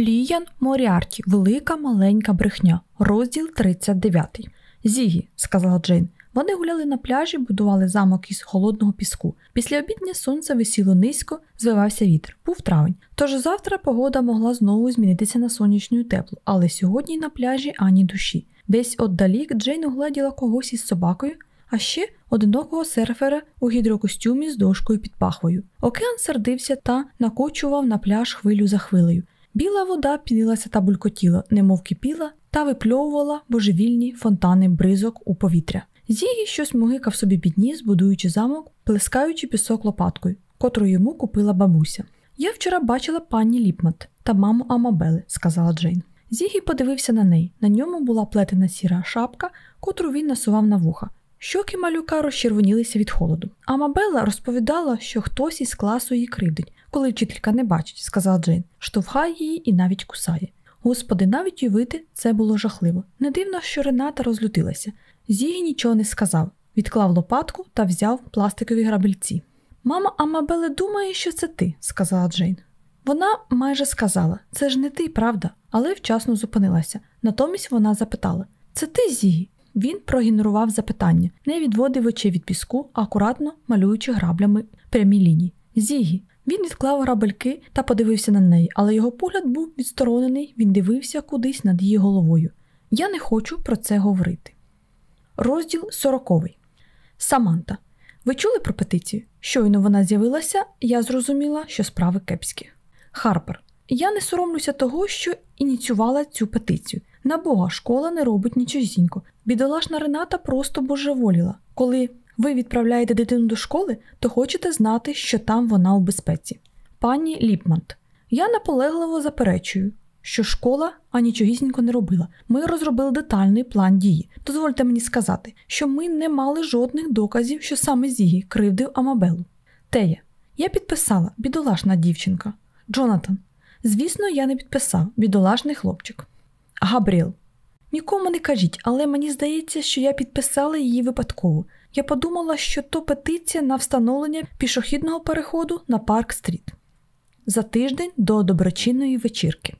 Ліян Моріарті, велика маленька брехня, розділ 39. Зігі, сказала Джейн. Вони гуляли на пляжі, будували замок із холодного піску. Після обідня сонце висіло низько, звивався вітер. Був травень. Тож завтра погода могла знову змінитися на сонячну теплу, але сьогодні на пляжі ані душі. Десь отдалік Джейн угледіла когось із собакою, а ще одинокого серфера у гідрокостюмі з дошкою під пахвою. Океан сердився та накочував на пляж хвилю за хвилею. Біла вода пінилася та булькотіла, немов кипіла, та випльовувала божевільні фонтани бризок у повітря. Зігі щось могикав собі під ніс, будуючи замок, плескаючи пісок лопаткою, котру йому купила бабуся. Я вчора бачила пані Ліпмат та маму Амабели, сказала Джейн. Зігі подивився на неї. На ньому була плетена сіра шапка, котру він насував на вуха. Щоки малюка розчервонілися від холоду. Амабела розповідала, що хтось із класу її кривдить, коли вчителька не бачить, сказала Джейн, штовхає її і навіть кусає. Господи, навіть уявити це було жахливо. Не дивно, що Рената розлютилася. Зігі нічого не сказав, відклав лопатку та взяв пластикові грабельці. Мама Амабели думає, що це ти, сказала Джейн. Вона майже сказала це ж не ти, правда, але вчасно зупинилася. Натомість вона запитала: Це ти, Зігі? Він проігнорував запитання, не відводив очей від піску, акуратно малюючи граблями прямі лінії. Зігі. Він відклав грабельки та подивився на неї, але його погляд був відсторонений, він дивився кудись над її головою. Я не хочу про це говорити. Розділ сороковий. Саманта. Ви чули про петицію? Щойно вона з'явилася, я зрозуміла, що справи кепські. Харпер. Я не соромлюся того, що ініціювала цю петицію. На Бога, школа не робить нічогісінько. Бідолашна Рената просто божеволіла. Коли ви відправляєте дитину до школи, то хочете знати, що там вона у безпеці. Пані Ліпмант. Я наполегливо заперечую, що школа анічогісінько не робила. Ми розробили детальний план дії. Дозвольте мені сказати, що ми не мали жодних доказів, що саме Зігі кривдив Амабелу. Тея, я підписала бідолашна дівчинка. Джонатан. Звісно, я не підписав бідолашний хлопчик. Габріел. Нікому не кажіть, але мені здається, що я підписала її випадково. Я подумала, що то петиція на встановлення пішохідного переходу на Парк Стріт. За тиждень до доброчинної вечірки.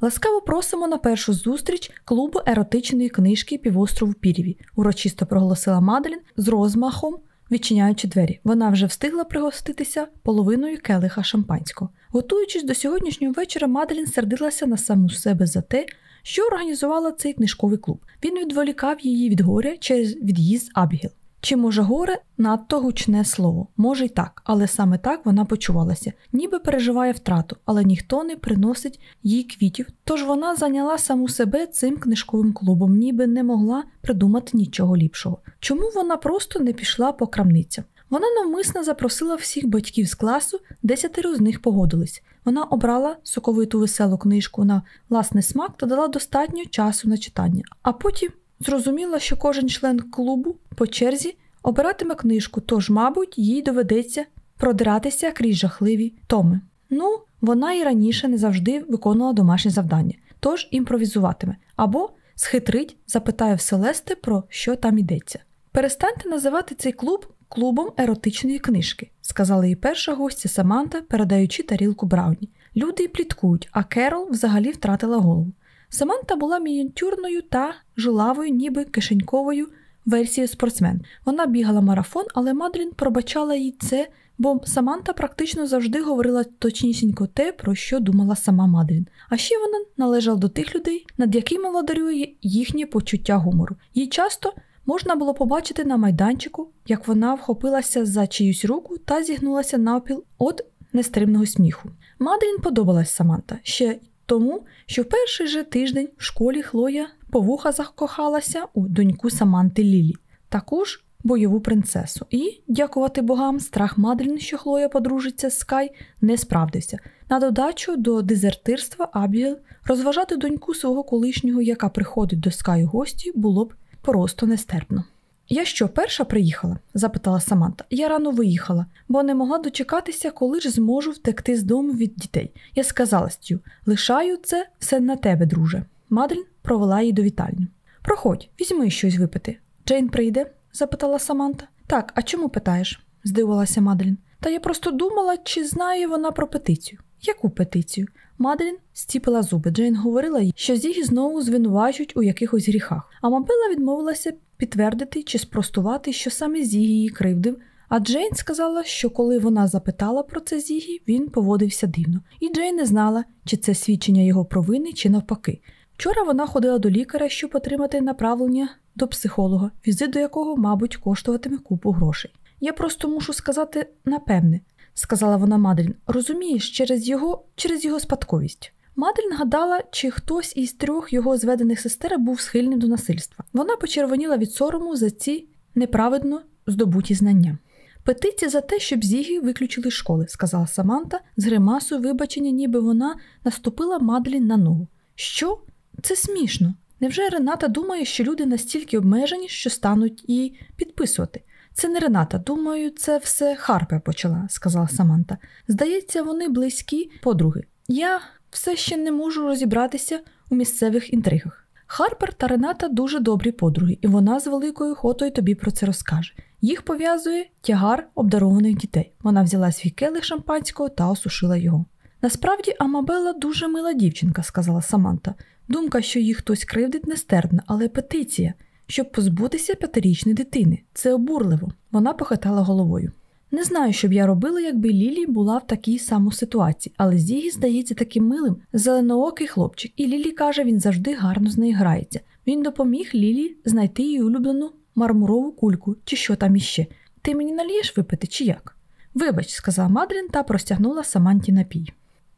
Ласкаво просимо на першу зустріч клубу еротичної книжки півострову Пірєві, урочисто проголосила Маделін з розмахом, відчиняючи двері. Вона вже встигла пригоститися половиною келиха шампанського. Готуючись до сьогоднішнього вечора, Маделін сердилася на саму себе за те, що організувала цей книжковий клуб. Він відволікав її від горя через від'їзд Абігіл. Чи може горе надто гучне слово? Може й так, але саме так вона почувалася, ніби переживає втрату, але ніхто не приносить їй квітів. Тож вона зайняла саму себе цим книжковим клубом, ніби не могла придумати нічого ліпшого. Чому вона просто не пішла по крамницям? Вона навмисно запросила всіх батьків з класу, десятеро з них погодились. Вона обрала соковиту веселу книжку на власний смак та дала достатньо часу на читання, а потім зрозуміла, що кожен член клубу по черзі обиратиме книжку, тож, мабуть, їй доведеться продиратися крізь жахливі томи. Ну, вона і раніше не завжди виконувала домашні завдання, тож імпровізуватиме або схитрить, запитає в Селести, про що там йдеться. Перестаньте називати цей клуб клубом еротичної книжки, сказала її перша гостя Саманта, передаючи тарілку Брауні. Люди пліткують, а Керол взагалі втратила голову. Саманта була мініатюрною та жилавою, ніби кишеньковою версією спортсмен. Вона бігала марафон, але Мадрін пробачала їй це, бо Саманта практично завжди говорила точнісінько те, про що думала сама Мадрін. А ще вона належала до тих людей, над якими владарює їхнє почуття гумору. Їй часто можна було побачити на майданчику, як вона вхопилася за чиюсь руку та зігнулася навпіл від нестримного сміху. Мадрін подобалась Саманта ще тому, що в перший же тиждень в школі Хлоя повуха закохалася у доньку Саманти Лілі, також бойову принцесу. І, дякувати богам, страх Мадрін, що Хлоя подружиться з Скай, не справдився. На додачу до дезертирства Абігел розважати доньку свого колишнього, яка приходить до Скай у гості, було б просто нестерпно. Я що, перша приїхала? запитала Саманта. Я рано виїхала, бо не могла дочекатися, коли ж зможу втекти з дому від дітей. Я сказала Стю, лишаю це все на тебе, друже. Мадрін провела її до вітальні. Проходь, візьми щось випити. Джейн прийде? запитала Саманта. Так, а чому питаєш? здивувалася Мадрін. Та я просто думала, чи знає вона про петицію. Яку петицію? Маделін стіпила зуби. Джейн говорила їй, що Зігі знову звинувачують у якихось гріхах. А Мабела відмовилася підтвердити чи спростувати, що саме Зігі її кривдив. А Джейн сказала, що коли вона запитала про це Зігі, він поводився дивно. І Джейн не знала, чи це свідчення його провини, чи навпаки. Вчора вона ходила до лікаря, щоб отримати направлення до психолога, візит до якого, мабуть, коштуватиме купу грошей. Я просто мушу сказати напевне, сказала вона Маделін. Розумієш, через його через його спадковість. Маделін гадала, чи хтось із трьох його зведених сестер був схильний до насильства. Вона почервоніла від сорому за ці неправедно здобуті знання. Петиція за те, щоб Зігі виключили з школи, сказала Саманта з гримасою вибачення, ніби вона наступила Маделін на ногу. Що? Це смішно. Невже Рената думає, що люди настільки обмежені, що стануть її підписувати? Це не Рената, думаю, це все Харпер почала, сказала Саманта. Здається, вони близькі подруги. Я все ще не можу розібратися у місцевих інтригах. Харпер та Рената дуже добрі подруги, і вона з великою хотою тобі про це розкаже. Їх пов'язує тягар обдарованих дітей. Вона взяла свій келих шампанського та осушила його. Насправді, Амабелла дуже мила дівчинка, сказала Саманта. Думка, що їх хтось кривдить, нестерпна, але петиція, щоб позбутися п'ятирічної дитини. Це обурливо. Вона похитала головою. Не знаю, що б я робила, якби Лілі була в такій самій ситуації, але Зігі здається таким милим, зеленоокий хлопчик, і Лілі каже, він завжди гарно з нею грається. Він допоміг Лілі знайти її улюблену мармурову кульку, чи що там іще. Ти мені налієш випити, чи як? Вибач, сказала Мадрін та простягнула Саманті напій.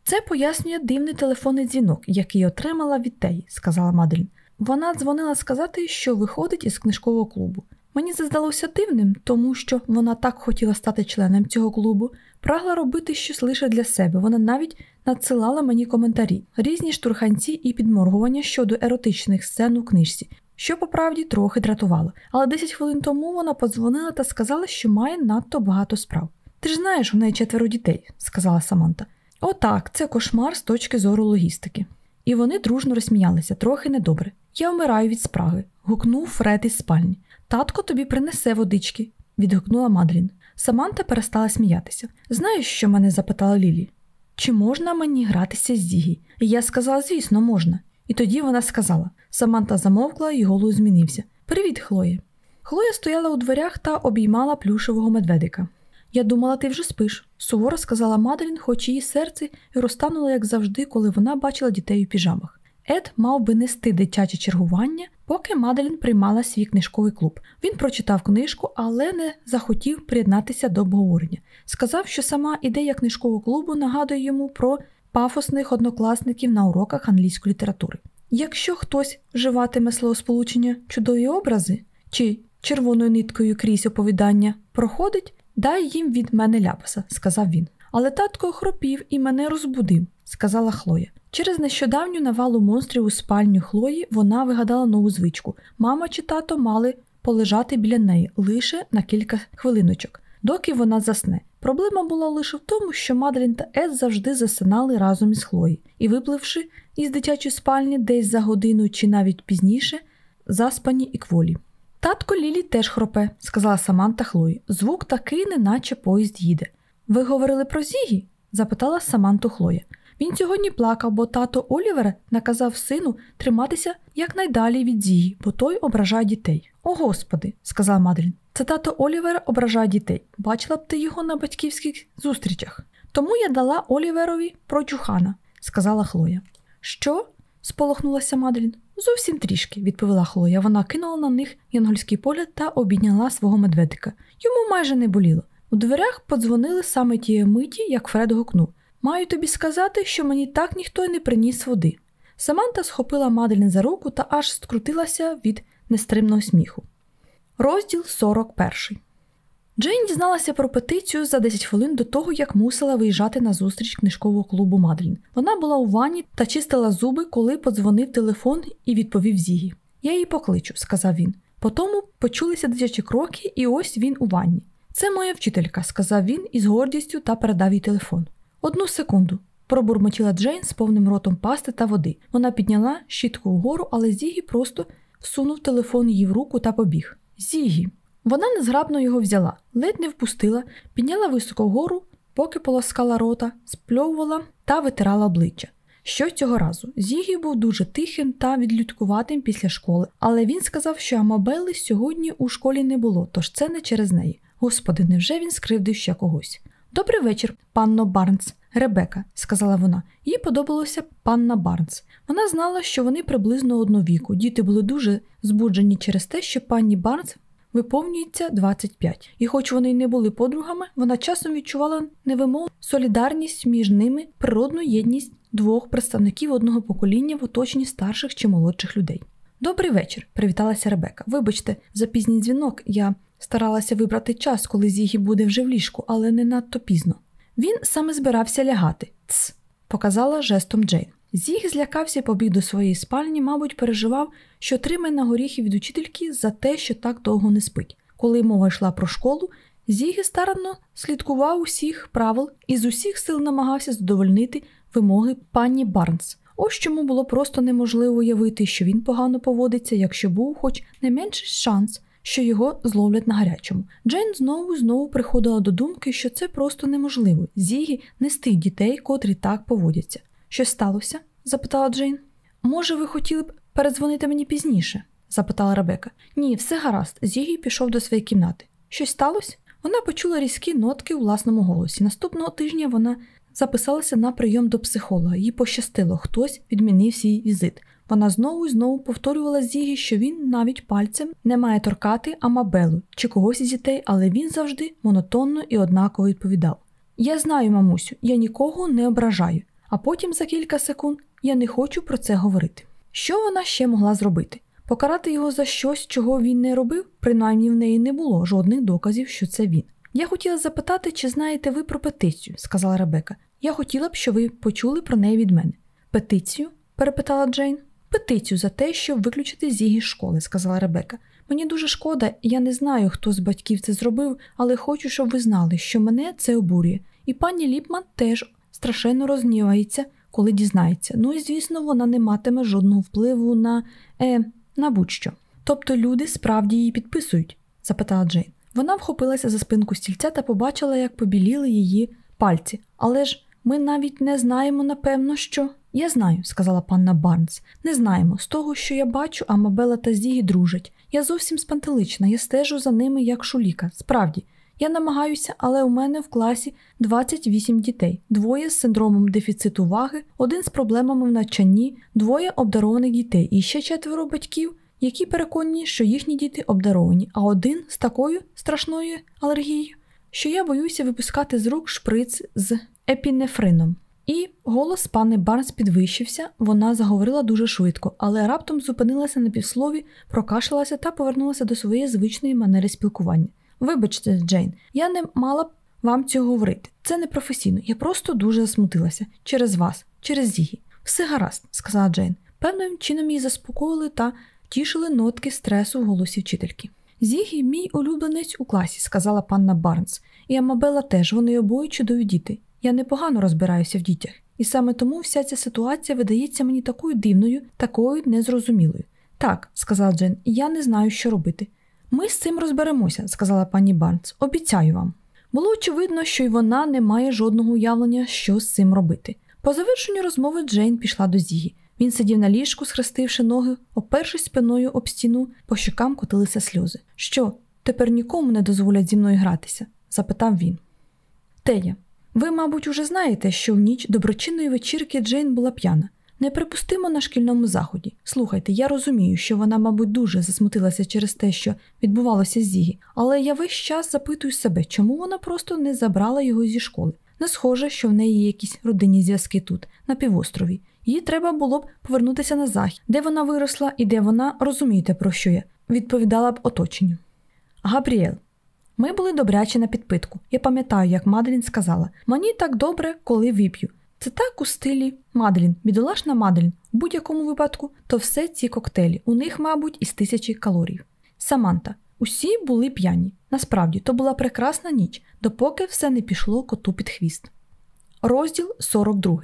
Це пояснює дивний телефонний дзвінок, який отримала від Теї, сказала Мадрін. Вона дзвонила сказати, що виходить із книжкового клубу. Мені це здалося дивним, тому що вона так хотіла стати членом цього клубу, прагла робити щось лише для себе. Вона навіть надсилала мені коментарі, різні штурханці і підморгування щодо еротичних сцен у книжці, що по правді трохи дратувало. Але 10 хвилин тому вона подзвонила та сказала, що має надто багато справ. Ти ж знаєш, у неї четверо дітей, сказала Саманта. Отак, це кошмар з точки зору логістики. І вони дружно розсміялися, трохи недобре. Я вмираю від спраги, гукнув Фред із спальні. Татко тобі принесе водички, відгукнула Мадрін. Саманта перестала сміятися. Знаєш, що мене запитала Лілі? Чи можна мені гратися з Зігі? І я сказала, звісно, можна. І тоді вона сказала. Саманта замовкла і голос змінився. Привіт, Хлоє. Хлоя стояла у дверях та обіймала плюшевого медведика. Я думала, ти вже спиш, суворо сказала Маделін, хоч її серце розтануло, як завжди, коли вона бачила дітей у піжамах. Ед мав би нести дитяче чергування, поки Маделін приймала свій книжковий клуб. Він прочитав книжку, але не захотів приєднатися до обговорення. Сказав, що сама ідея книжкового клубу нагадує йому про пафосних однокласників на уроках англійської літератури. Якщо хтось вживатиме словосполучення чудові образи чи червоною ниткою крізь оповідання проходить, дай їм від мене ляпаса, сказав він. Але татко хропів і мене розбудив, сказала Хлоя. Через нещодавню навалу монстрів у спальню Хлої вона вигадала нову звичку. Мама чи тато мали полежати біля неї лише на кілька хвилиночок, доки вона засне. Проблема була лише в тому, що Мадрін та Ед завжди засинали разом із Хлої, і, випливши із дитячої спальні десь за годину чи навіть пізніше, заспані і кволі. Татко Лілі теж хропе, сказала Саманта Хлої. Звук такий, неначе поїзд їде. Ви говорили про Зігі? запитала Саманту Хлоя. Він сьогодні плакав, бо тато Олівера наказав сину триматися якнайдалі від Зігі, бо той ображає дітей. О господи, сказала Мадрін. Це тато Олівера ображає дітей. Бачила б ти його на батьківських зустрічах. Тому я дала Оліверові про Джухана, сказала Хлоя. Що? сполохнулася Мадрін. Зовсім трішки, відповіла Хлоя. Вона кинула на них янгольський погляд та обійняла свого медведика. Йому майже не боліло. У дверях подзвонили саме тієї миті, як Фред гукнув. Маю тобі сказати, що мені так ніхто й не приніс води. Саманта схопила Маделін за руку та аж скрутилася від нестримного сміху. Розділ 41 Джейн дізналася про петицію за 10 хвилин до того, як мусила виїжджати на зустріч книжкового клубу Мадлін. Вона була у ванні та чистила зуби, коли подзвонив телефон і відповів Зігі. Я її покличу, сказав він. Потому почулися дитячі кроки, і ось він у ванні. Це моя вчителька, сказав він із гордістю та передав їй телефон. Одну секунду. Пробурмотіла Джейн з повним ротом пасти та води. Вона підняла щітку вгору, але Зігі просто всунув телефон їй в руку та побіг. Зігі. Вона незграбно його взяла, ледь не впустила, підняла високо вгору, поки полоскала рота, спльовувала та витирала обличчя. Що цього разу? Зігі був дуже тихим та відлюдкуватим після школи, але він сказав, що Амабели сьогодні у школі не було, тож це не через неї. Господи, невже він скривдив ще когось? Добрий вечір, панно Барнс, Ребека, сказала вона. Їй подобалося панна Барнс. Вона знала, що вони приблизно одного віку. Діти були дуже збуджені через те, що пані Барнс виповнюється 25. І, хоч вони й не були подругами, вона часом відчувала невимовну солідарність між ними, природну єдність двох представників одного покоління в оточенні старших чи молодших людей. Добрий вечір, привіталася Ребека. Вибачте, за пізній дзвінок я старалася вибрати час, коли Зігі буде вже в ліжку, але не надто пізно. Він саме збирався лягати. Тс, показала жестом Джейн. Зіг злякався і побіг до своєї спальні, мабуть, переживав, що тримає на горіхи від учительки за те, що так довго не спить. Коли мова йшла про школу, Зіги старанно слідкував усіх правил і з усіх сил намагався задовольнити вимоги пані Барнс. Ось чому було просто неможливо уявити, що він погано поводиться, якщо був хоч не менший шанс, що його зловлять на гарячому. Джейн знову знову приходила до думки, що це просто неможливо. Зігі не з дітей, котрі так поводяться. Що сталося? запитала Джейн. Може, ви хотіли б передзвонити мені пізніше? запитала Ребека. Ні, все гаразд. Зігі пішов до своєї кімнати. Щось сталося? Вона почула різкі нотки у власному голосі. Наступного тижня вона записалася на прийом до психолога. Їй пощастило, хтось відмінив свій візит. Вона знову і знову повторювала Зігі, що він навіть пальцем не має торкати Амабелу чи когось із дітей, але він завжди монотонно і однаково відповідав: Я знаю, мамусю, я нікого не ображаю, а потім за кілька секунд я не хочу про це говорити. Що вона ще могла зробити? Покарати його за щось, чого він не робив, принаймні в неї не було жодних доказів, що це він. Я хотіла запитати, чи знаєте ви про петицію, сказала Ребека. Я хотіла б, щоб ви почули про неї від мене. Петицію? перепитала Джейн. Петицію за те, щоб виключити Зігі з школи, сказала Ребека. Мені дуже шкода, я не знаю, хто з батьків це зробив, але хочу, щоб ви знали, що мене це обурює. І пані Ліпман теж страшенно розгнівається, коли дізнається. Ну і звісно, вона не матиме жодного впливу на е, на будь-що. Тобто люди справді її підписують? запитала Джейн. Вона вхопилася за спинку стільця та побачила, як побіліли її пальці. Але ж ми навіть не знаємо, напевно, що. Я знаю, сказала панна Барнс. Не знаємо. З того, що я бачу, Амабела та Зігі дружать. Я зовсім спантелична, я стежу за ними як шуліка. Справді, я намагаюся, але у мене в класі 28 дітей, двоє з синдромом дефіциту уваги, один з проблемами в навчанні, двоє обдарованих дітей і ще четверо батьків, які переконані, що їхні діти обдаровані, а один з такою страшною алергією, що я боюся випускати з рук шприц з епінефрином. І голос пани Барнс підвищився, вона заговорила дуже швидко, але раптом зупинилася на півслові, прокашалася та повернулася до своєї звичної манери спілкування. Вибачте, Джейн, я не мала б вам цього говорити. Це не професійно. Я просто дуже засмутилася через вас, через Зігі. Все гаразд, сказала Джейн. Певним чином її заспокоїли та тішили нотки стресу в голосі вчительки. Зігі, мій улюбленець у класі, сказала панна Барнс, і Амабела теж, вони обоє чудові діти. Я непогано розбираюся в дітях, і саме тому вся ця ситуація видається мені такою дивною, такою незрозумілою. Так, сказала Джен, я не знаю, що робити. Ми з цим розберемося, сказала пані Барнс. Обіцяю вам. Було очевидно, що й вона не має жодного уявлення, що з цим робити. По завершенню розмови Джейн пішла до Зігі. Він сидів на ліжку, схрестивши ноги, опершись спиною об стіну, по щокам котилися сльози. Що, тепер нікому не дозволять зі мною гратися? запитав він. Тея, ви, мабуть, уже знаєте, що в ніч доброчинної вечірки Джейн була п'яна. Неприпустимо на шкільному заході. Слухайте, я розумію, що вона, мабуть, дуже засмутилася через те, що відбувалося з Зігі, але я весь час запитую себе, чому вона просто не забрала його зі школи. Не схоже, що в неї є якісь родинні зв'язки тут, на півострові. Їй треба було б повернутися на захід, де вона виросла і де вона, розумієте, про що я, відповідала б оточенню. Габріел, ми були добрячі на підпитку. Я пам'ятаю, як Маделін сказала: мені так добре, коли вип'ю. Це так у стилі Маделін, бідолашна Маделін. У будь-якому випадку, то все ці коктейлі. У них, мабуть, із тисячі калорій. Саманта. Усі були п'яні. Насправді, то була прекрасна ніч, допоки все не пішло коту під хвіст. Розділ 42.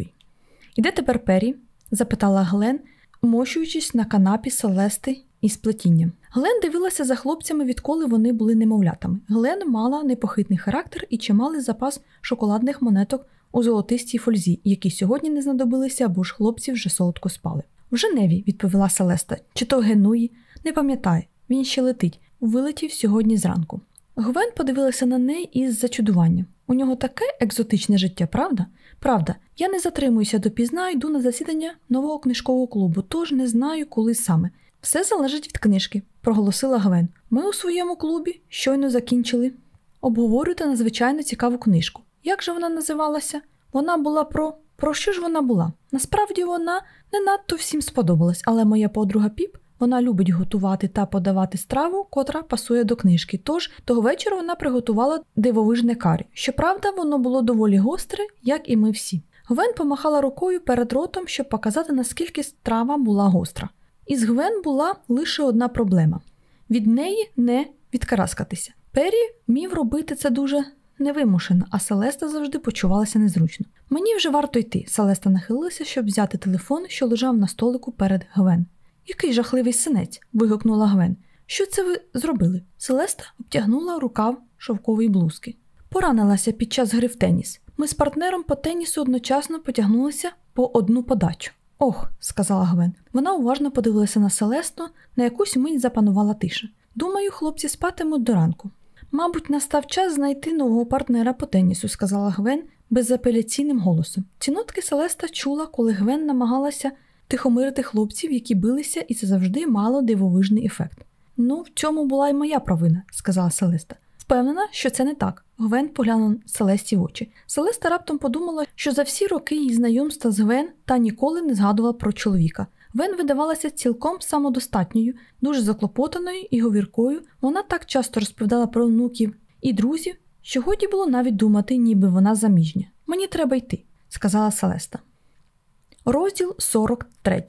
І де тепер Пері? запитала Глен, мощуючись на канапі Селести із плетінням. Глен дивилася за хлопцями, відколи вони були немовлятами. Глен мала непохитний характер і чималий запас шоколадних монеток у золотистій фользі, які сьогодні не знадобилися, бо ж хлопці вже солодко спали. В Женеві, відповіла Селеста, чи то Генуї, не пам'ятаю, він ще летить, вилетів сьогодні зранку. Гвен подивилася на неї із зачудуванням. У нього таке екзотичне життя, правда? Правда, я не затримуюся допізна, йду на засідання нового книжкового клубу, тож не знаю, коли саме. Все залежить від книжки, проголосила Гвен. Ми у своєму клубі щойно закінчили обговорювати надзвичайно цікаву книжку. Як же вона називалася? Вона була про. Про що ж вона була? Насправді вона не надто всім сподобалась, але моя подруга Піп вона любить готувати та подавати страву, котра пасує до книжки. Тож того вечора вона приготувала дивовижне карі. Щоправда, воно було доволі гостре, як і ми всі. Гвен помахала рукою перед ротом, щоб показати, наскільки страва була гостра. Із Гвен була лише одна проблема від неї не відкараскатися. Пері вмів робити це дуже невимушено, а Селеста завжди почувалася незручно. Мені вже варто йти. Селеста нахилилася, щоб взяти телефон, що лежав на столику перед Гвен. Який жахливий синець. вигукнула Гвен. Що це ви зробили? Селеста обтягнула рукав шовкової блузки. Поранилася під час гри в теніс. Ми з партнером по тенісу одночасно потягнулися по одну подачу. Ох, сказала Гвен. Вона уважно подивилася на Селесту, на якусь мить запанувала тиша. Думаю, хлопці спатимуть до ранку. Мабуть, настав час знайти нового партнера по тенісу, сказала Гвен безапеляційним голосом. Ці нотки Селеста чула, коли Гвен намагалася тихомирити хлопців, які билися, і це завжди мало дивовижний ефект. Ну, в цьому була й моя провина, сказала Селеста. Впевнена, що це не так. Гвен поглянув Селесті в очі. Селеста раптом подумала, що за всі роки її знайомства з Гвен та ніколи не згадувала про чоловіка. Вен видавалася цілком самодостатньою, дуже заклопотаною і говіркою. Вона так часто розповідала про внуків і друзів, що годі було навіть думати, ніби вона заміжня. Мені треба йти, сказала Селеста. Розділ 43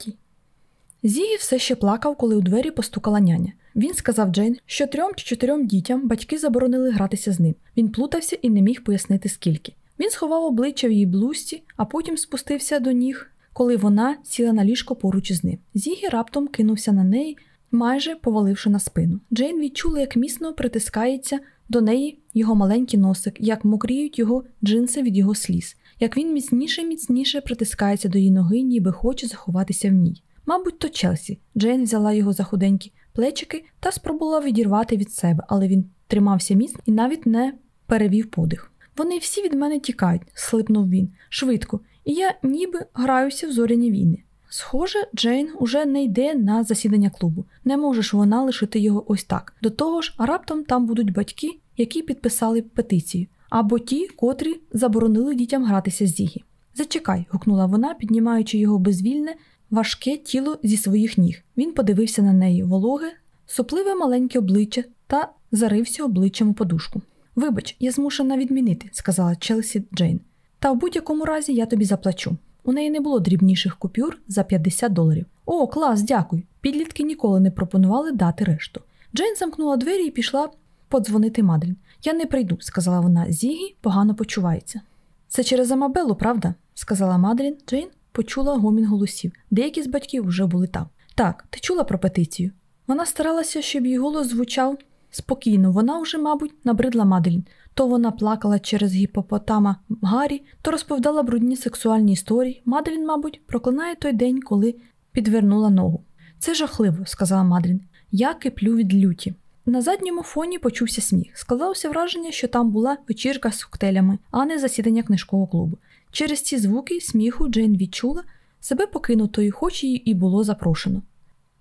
Зігі все ще плакав, коли у двері постукала няня. Він сказав Джейн, що трьом чи чотирьом дітям батьки заборонили гратися з ним. Він плутався і не міг пояснити скільки. Він сховав обличчя в її блузці, а потім спустився до ніг, коли вона сіла на ліжко поруч із ним. Зігі раптом кинувся на неї, майже поваливши на спину. Джейн відчула, як міцно притискається до неї його маленький носик, як мокріють його джинси від його сліз, як він міцніше міцніше притискається до її ноги, ніби хоче заховатися в ній. Мабуть, то Челсі. Джейн взяла його за худенькі плечики та спробувала відірвати від себе, але він тримався міцно і навіть не перевів подих. Вони всі від мене тікають, слипнув він, швидко, і я ніби граюся в зоряні війни. Схоже, Джейн уже не йде на засідання клубу. Не може ж вона лишити його ось так. До того ж, раптом там будуть батьки, які підписали петицію, або ті, котрі заборонили дітям гратися з Зігі. Зачекай, гукнула вона, піднімаючи його безвільне, важке тіло зі своїх ніг. Він подивився на неї вологе, сопливе маленьке обличчя та зарився обличчям у подушку. Вибач, я змушена відмінити, сказала Челсі Джейн. Та в будь-якому разі я тобі заплачу. У неї не було дрібніших купюр за 50 доларів. О, клас, дякую. Підлітки ніколи не пропонували дати решту. Джейн замкнула двері і пішла подзвонити Мадрін. Я не прийду, сказала вона. Зігі погано почувається. Це через Амабелу, правда? сказала Мадрін. Джейн почула гомін голосів. Деякі з батьків вже були там. Так, ти чула про петицію? Вона старалася, щоб її голос звучав спокійно. Вона вже, мабуть, набридла Мадрін. То вона плакала через гіпопотама Гаррі, то розповідала брудні сексуальні історії. Мадрін, мабуть, проклинає той день, коли підвернула ногу. Це жахливо, сказала Мадрін. Я киплю від люті. На задньому фоні почувся сміх. Складалося враження, що там була вечірка з коктейлями, а не засідання книжкового клубу. Через ці звуки сміху Джейн відчула себе покинутою, хоч її і було запрошено.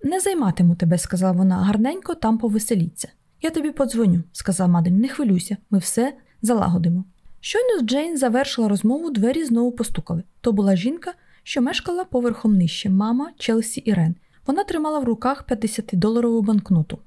Не займатиму тебе, сказала вона, гарненько там повеселіться. Я тобі подзвоню, сказав Мадрін, не хвилюйся, ми все залагодимо. Щойно Джейн завершила розмову, двері знову постукали. То була жінка, що мешкала поверхом нижче, мама Челсі Ірен. Вона тримала в руках 50-доларову банкноту.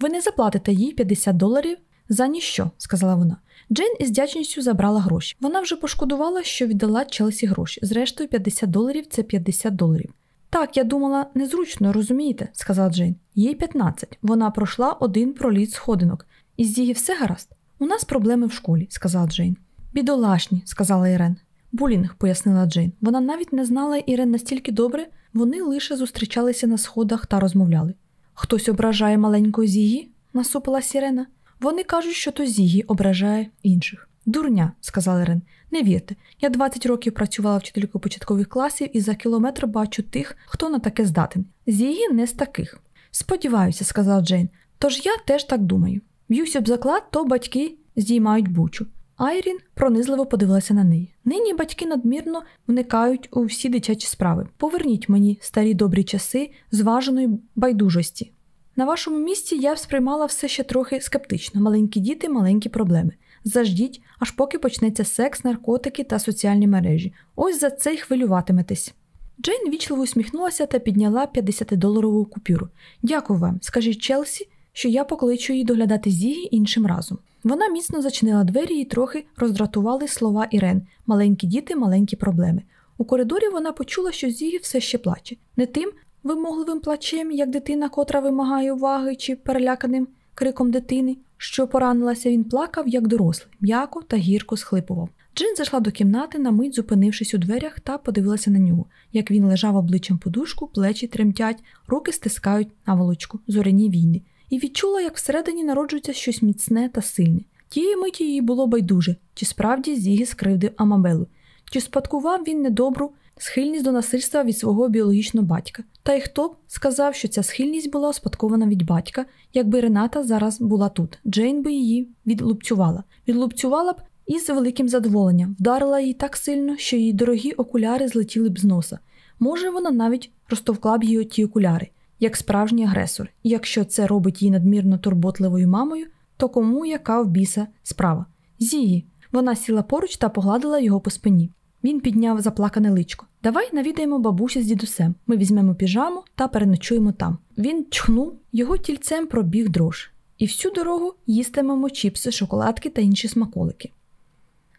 Ви не заплатите їй 50 доларів за ніщо, сказала вона. Джейн із дячністю забрала гроші. Вона вже пошкодувала, що віддала Челсі гроші. Зрештою, 50 доларів це 50 доларів. Так, я думала, незручно, розумієте, сказала Джейн. Їй 15. Вона пройшла один проліт сходинок. Із Зігі все гаразд. У нас проблеми в школі, сказала Джейн. Бідолашні, сказала Ірен. Булінг, пояснила Джейн. Вона навіть не знала Ірен настільки добре, вони лише зустрічалися на сходах та розмовляли. Хтось ображає маленького Зігі? насупила Сірена. Вони кажуть, що то Зігі ображає інших. Дурня, сказала Рен. Не вірте. Я 20 років працювала вчителькою початкових класів і за кілометр бачу тих, хто на таке здатен. Зії не з таких. Сподіваюся, сказала Джейн. Тож я теж так думаю. Б'юсь об заклад, то батьки здіймають бучу. Айрін пронизливо подивилася на неї. Нині батьки надмірно вникають у всі дитячі справи. Поверніть мені старі добрі часи зваженої байдужості. На вашому місці я сприймала все ще трохи скептично: маленькі діти, маленькі проблеми. Заждіть, аж поки почнеться секс, наркотики та соціальні мережі. Ось за це й хвилюватиметесь. Джейн вічливо усміхнулася та підняла 50-доларову купюру. Дякую вам, скажіть Челсі, що я покличу її доглядати Зігі іншим разом. Вона міцно зачинила двері і трохи роздратували слова Ірен маленькі діти, маленькі проблеми. У коридорі вона почула, що Зігі все ще плаче. Не тим вимогливим плачем, як дитина, котра вимагає уваги чи переляканим криком дитини. Що поранилася, він плакав, як дорослий, м'яко та гірко схлипував. Джин зайшла до кімнати, на мить зупинившись у дверях, та подивилася на нього, як він лежав обличчям подушку, плечі тремтять, руки стискають наволочку, зоряні війни, і відчула, як всередині народжується щось міцне та сильне. Тієї миті їй було байдуже, чи справді Зігі скривдив Амабелу, чи спадкував він недобру схильність до насильства від свого біологічного батька. Та й хто б сказав, що ця схильність була успадкована від батька, якби Рената зараз була тут. Джейн би її відлупцювала. Відлупцювала б із великим задоволенням, вдарила її так сильно, що її дорогі окуляри злетіли б з носа. Може, вона навіть розтовкла б її ті окуляри, як справжній агресор. І якщо це робить її надмірно турботливою мамою, то кому яка в біса справа? Зії. Вона сіла поруч та погладила його по спині. Він підняв заплакане личко. Давай навідаємо бабусю з дідусем. Ми візьмемо піжаму та переночуємо там. Він чхнув, його тільцем пробіг дрож. І всю дорогу їстимемо чіпси, шоколадки та інші смаколики.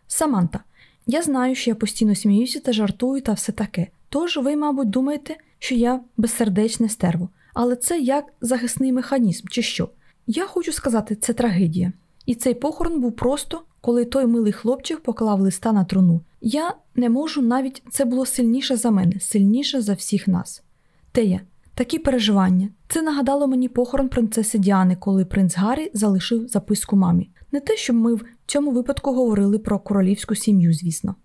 Саманта, я знаю, що я постійно сміюся та жартую та все таке. Тож ви, мабуть, думаєте, що я безсердечне стерво, але це як захисний механізм, чи що? Я хочу сказати, це трагедія. І цей похорон був просто, коли той милий хлопчик поклав листа на труну. Я не можу навіть це було сильніше за мене, сильніше за всіх нас. Тея, такі переживання. Це нагадало мені похорон принцеси Діани, коли принц Гаррі залишив записку мамі. Не те, щоб ми в цьому випадку говорили про королівську сім'ю, звісно.